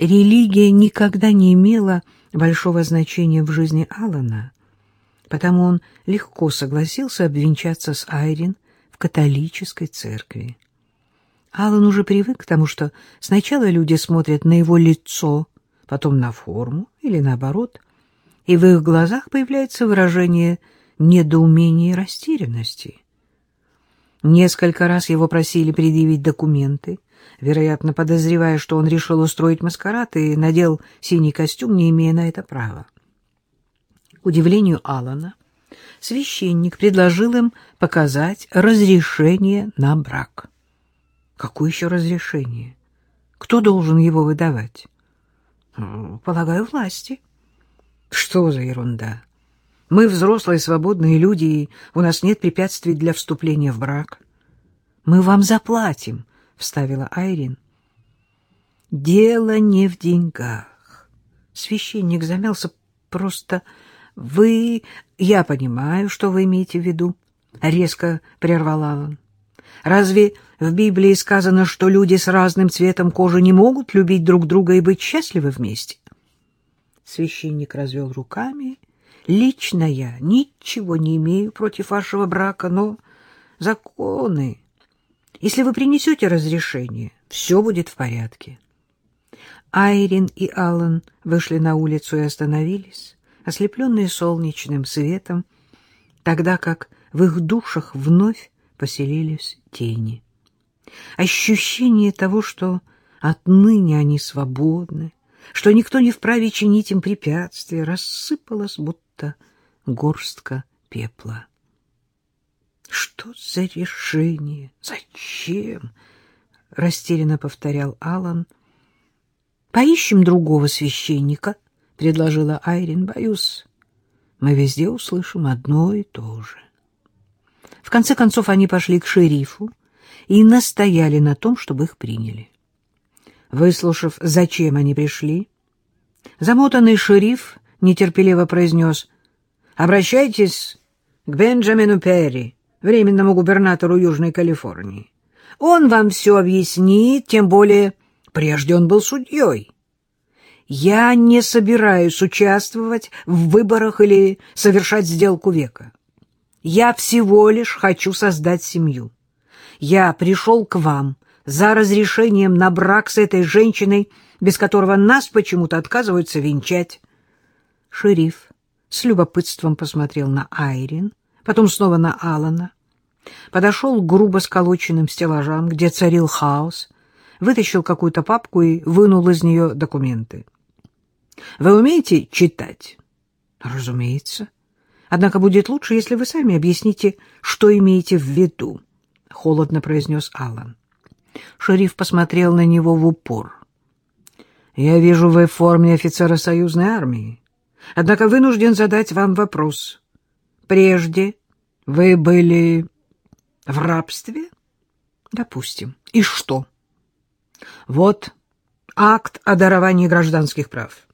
Религия никогда не имела большого значения в жизни Алана, потому он легко согласился обвенчаться с Айрин в католической церкви. Алан уже привык к тому, что сначала люди смотрят на его лицо, потом на форму или наоборот, и в их глазах появляется выражение недоумения и растерянности. Несколько раз его просили предъявить документы, вероятно, подозревая, что он решил устроить маскарад и надел синий костюм, не имея на это права. К удивлению Алана, священник предложил им показать разрешение на брак. Какое еще разрешение? Кто должен его выдавать? Полагаю, власти. Что за ерунда? Мы взрослые свободные люди, и у нас нет препятствий для вступления в брак. Мы вам заплатим, вставила Айрин. Дело не в деньгах. Священник замялся просто. Вы... Я понимаю, что вы имеете в виду, — резко прервала он. Разве в Библии сказано, что люди с разным цветом кожи не могут любить друг друга и быть счастливы вместе? Священник развел руками Лично я ничего не имею против вашего брака, но законы... Если вы принесете разрешение, все будет в порядке. Айрин и Аллан вышли на улицу и остановились, ослепленные солнечным светом, тогда как в их душах вновь поселились тени. Ощущение того, что отныне они свободны, что никто не вправе чинить им препятствия, рассыпалось, будто горстка пепла. «Что за решение? Зачем?» — растерянно повторял Алан. «Поищем другого священника», — предложила Айрин. «Боюсь, мы везде услышим одно и то же». В конце концов они пошли к шерифу и настояли на том, чтобы их приняли. Выслушав, зачем они пришли, замотанный шериф нетерпеливо произнес «Обращайтесь к Бенджамину Перри, временному губернатору Южной Калифорнии. Он вам все объяснит, тем более прежде он был судьей. Я не собираюсь участвовать в выборах или совершать сделку века. Я всего лишь хочу создать семью. Я пришел к вам за разрешением на брак с этой женщиной, без которого нас почему-то отказываются венчать. Шериф с любопытством посмотрел на Айрин, потом снова на Алана, подошел к грубо сколоченным стеллажам, где царил хаос, вытащил какую-то папку и вынул из нее документы. — Вы умеете читать? — Разумеется. Однако будет лучше, если вы сами объясните, что имеете в виду, — холодно произнес Алан. Шериф посмотрел на него в упор. — Я вижу, вы в форме офицера союзной армии. Однако вынужден задать вам вопрос. Прежде вы были в рабстве? Допустим. И что? Вот акт о даровании гражданских прав.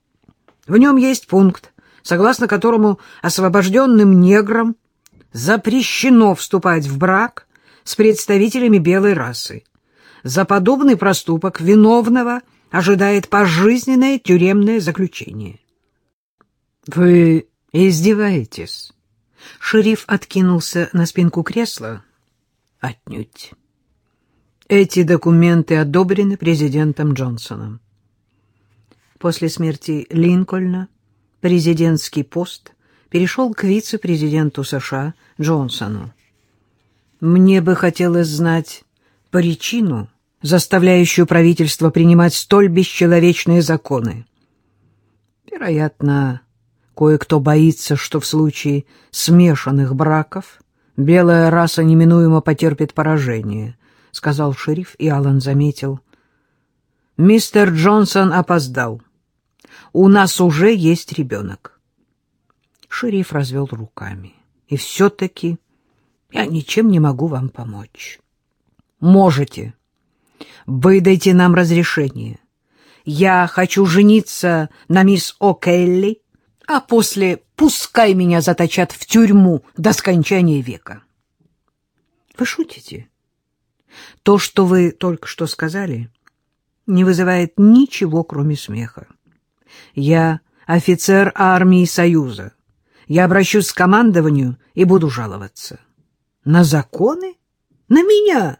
В нем есть пункт, согласно которому освобожденным неграм запрещено вступать в брак с представителями белой расы. За подобный проступок виновного ожидает пожизненное тюремное заключение. Вы издеваетесь? Шериф откинулся на спинку кресла. Отнюдь. Эти документы одобрены президентом Джонсоном. После смерти Линкольна президентский пост перешел к вице-президенту США Джонсону. Мне бы хотелось знать причину, заставляющую правительство принимать столь бесчеловечные законы. Вероятно, Кое-кто боится, что в случае смешанных браков белая раса неминуемо потерпит поражение, — сказал шериф, и Аллан заметил. — Мистер Джонсон опоздал. У нас уже есть ребенок. Шериф развел руками. — И все-таки я ничем не могу вам помочь. — Можете. Выдайте нам разрешение. Я хочу жениться на мисс О'Келли, а после пускай меня заточат в тюрьму до скончания века. Вы шутите? То, что вы только что сказали, не вызывает ничего, кроме смеха. Я офицер армии Союза. Я обращусь к командованию и буду жаловаться. На законы? На меня?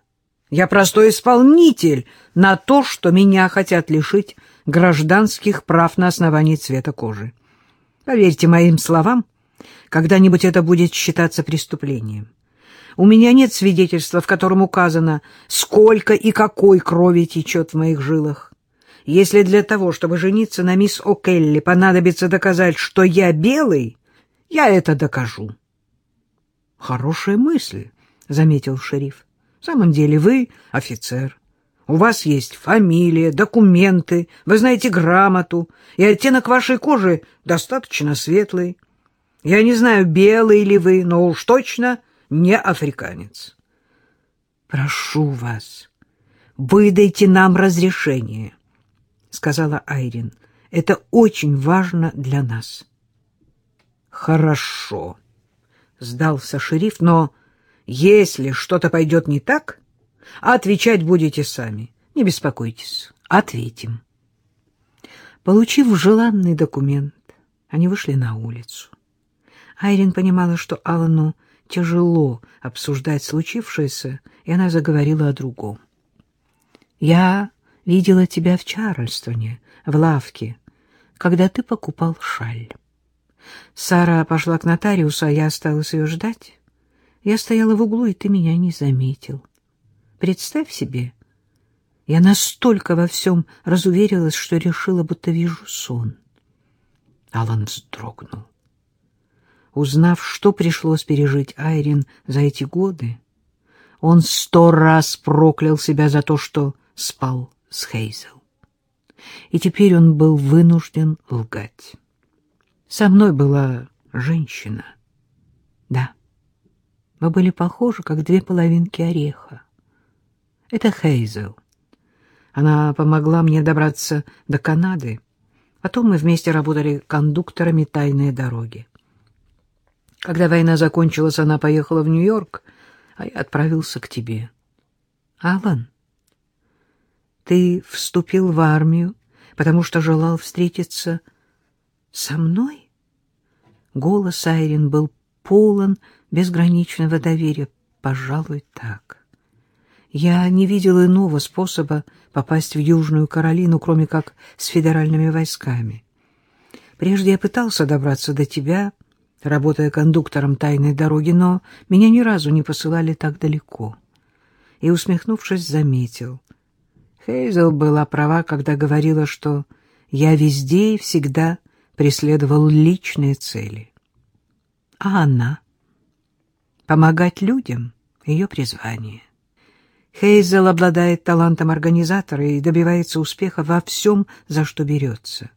Я простой исполнитель на то, что меня хотят лишить гражданских прав на основании цвета кожи. Поверьте моим словам, когда-нибудь это будет считаться преступлением. У меня нет свидетельства, в котором указано, сколько и какой крови течет в моих жилах. Если для того, чтобы жениться на мисс О'Келли, понадобится доказать, что я белый, я это докажу. — Хорошая мысль, — заметил шериф. — В самом деле вы офицер. У вас есть фамилия, документы, вы знаете грамоту, и оттенок вашей кожи достаточно светлый. Я не знаю, белый ли вы, но уж точно не африканец. — Прошу вас, выдайте нам разрешение, — сказала Айрин. — Это очень важно для нас. — Хорошо, — сдался шериф, — но если что-то пойдет не так, отвечать будете сами. Не беспокойтесь, ответим. Получив желанный документ, они вышли на улицу. Айрин понимала, что Алану тяжело обсуждать случившееся, и она заговорила о другом. «Я видела тебя в Чарльстоне, в лавке, когда ты покупал шаль. Сара пошла к нотариусу, а я осталась ее ждать. Я стояла в углу, и ты меня не заметил. Представь себе, я настолько во всем разуверилась, что решила, будто вижу сон». Алан вздрогнул. Узнав, что пришлось пережить Айрин за эти годы, он сто раз проклял себя за то, что спал с Хейзел. И теперь он был вынужден лгать. Со мной была женщина. Да, мы были похожи, как две половинки ореха. Это Хейзел. Она помогла мне добраться до Канады. Потом мы вместе работали кондукторами тайной дороги. Когда война закончилась, она поехала в Нью-Йорк, а я отправился к тебе. Алан, ты вступил в армию, потому что желал встретиться со мной? Голос Айрин был полон безграничного доверия. Пожалуй, так. Я не видел иного способа попасть в Южную Каролину, кроме как с федеральными войсками. Прежде я пытался добраться до тебя, — работая кондуктором тайной дороги, но меня ни разу не посылали так далеко. И, усмехнувшись, заметил. Хейзел была права, когда говорила, что я везде и всегда преследовал личные цели. А она? Помогать людям — ее призвание. Хейзел обладает талантом организатора и добивается успеха во всем, за что берется —